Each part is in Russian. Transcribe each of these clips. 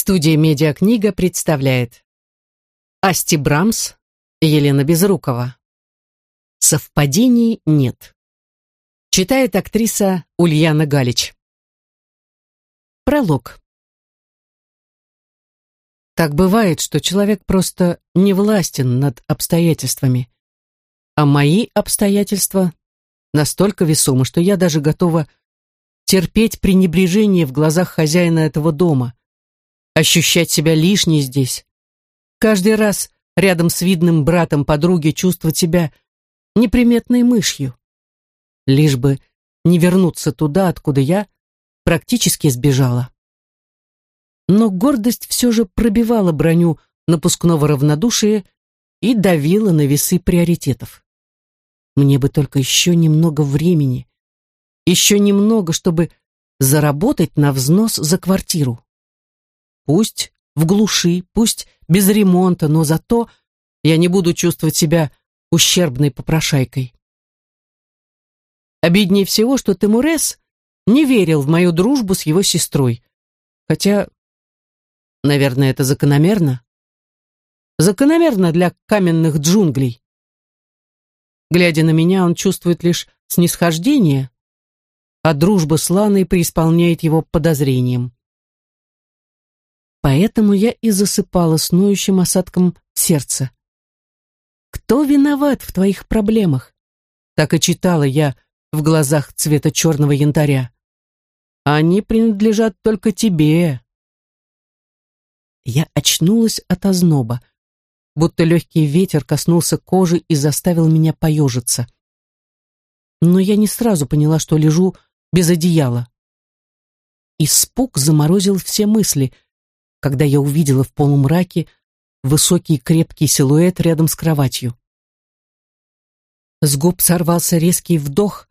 Студия «Медиакнига» представляет Асти Брамс, Елена Безрукова. Совпадений нет. Читает актриса Ульяна Галич. Пролог. Так бывает, что человек просто не властен над обстоятельствами. А мои обстоятельства настолько весомы, что я даже готова терпеть пренебрежение в глазах хозяина этого дома, ощущать себя лишней здесь. Каждый раз рядом с видным братом подруги чувствовать себя неприметной мышью. Лишь бы не вернуться туда, откуда я практически сбежала. Но гордость все же пробивала броню напускного равнодушия и давила на весы приоритетов. Мне бы только еще немного времени, еще немного, чтобы заработать на взнос за квартиру. Пусть в глуши, пусть без ремонта, но зато я не буду чувствовать себя ущербной попрошайкой. Обиднее всего, что Тимурес не верил в мою дружбу с его сестрой. Хотя, наверное, это закономерно. Закономерно для каменных джунглей. Глядя на меня, он чувствует лишь снисхождение, а дружба с Ланой преисполняет его подозрением. Поэтому я и засыпала с ноющим осадком сердца. «Кто виноват в твоих проблемах?» Так и читала я в глазах цвета черного янтаря. «Они принадлежат только тебе». Я очнулась от озноба, будто легкий ветер коснулся кожи и заставил меня поежиться. Но я не сразу поняла, что лежу без одеяла. Испуг заморозил все мысли — когда я увидела в полумраке высокий крепкий силуэт рядом с кроватью. С губ сорвался резкий вдох,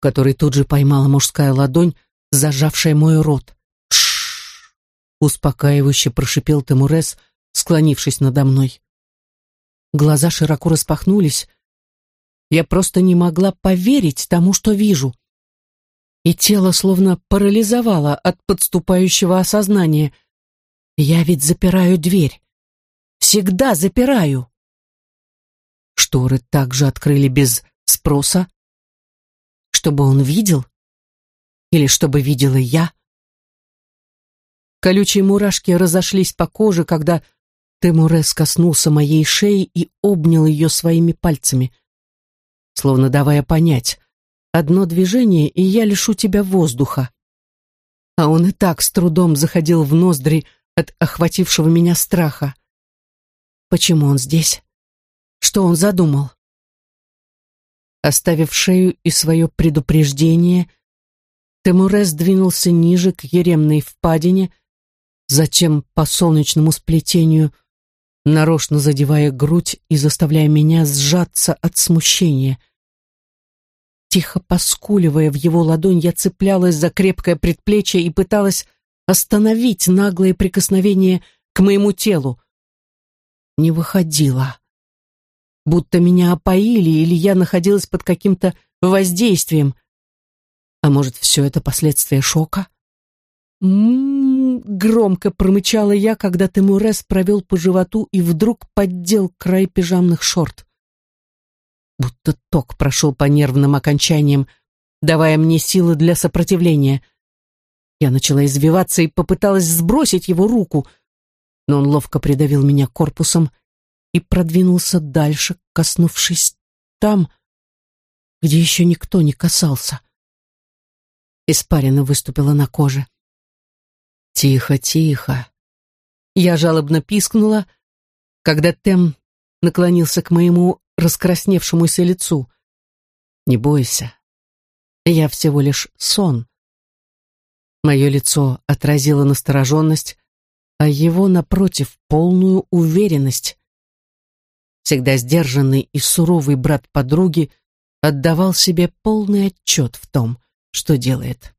который тут же поймала мужская ладонь, зажавшая мой рот. «Тш!» — успокаивающе прошипел Тамурес, склонившись надо мной. Глаза широко распахнулись. Я просто не могла поверить тому, что вижу. И тело словно парализовало от подступающего осознания — я ведь запираю дверь. Всегда запираю. Шторы также открыли без спроса. Чтобы он видел? Или чтобы видела я? Колючие мурашки разошлись по коже, когда Темурес коснулся моей шеи и обнял ее своими пальцами, словно давая понять, одно движение, и я лишу тебя воздуха. А он и так с трудом заходил в ноздри, от охватившего меня страха. Почему он здесь? Что он задумал? Оставив шею и свое предупреждение, Темурес двинулся ниже к еремной впадине, затем по солнечному сплетению, нарочно задевая грудь и заставляя меня сжаться от смущения. Тихо поскуливая в его ладонь, я цеплялась за крепкое предплечье и пыталась остановить наглое прикосновение к моему телу. Не выходила. Будто меня опоили, или я находилась под каким-то воздействием. А может, все это последствия шока? «М-м-м», громко промычала я, когда Тимурес провел по животу и вдруг поддел край пижамных шорт. Будто ток прошел по нервным окончаниям, давая мне силы для сопротивления — я начала извиваться и попыталась сбросить его руку, но он ловко придавил меня корпусом и продвинулся дальше, коснувшись там, где еще никто не касался. Испарина выступила на коже. «Тихо, тихо!» Я жалобно пискнула, когда Тем наклонился к моему раскрасневшемуся лицу. «Не бойся, я всего лишь сон». Мое лицо отразило настороженность, а его, напротив, полную уверенность. Всегда сдержанный и суровый брат подруги отдавал себе полный отчет в том, что делает.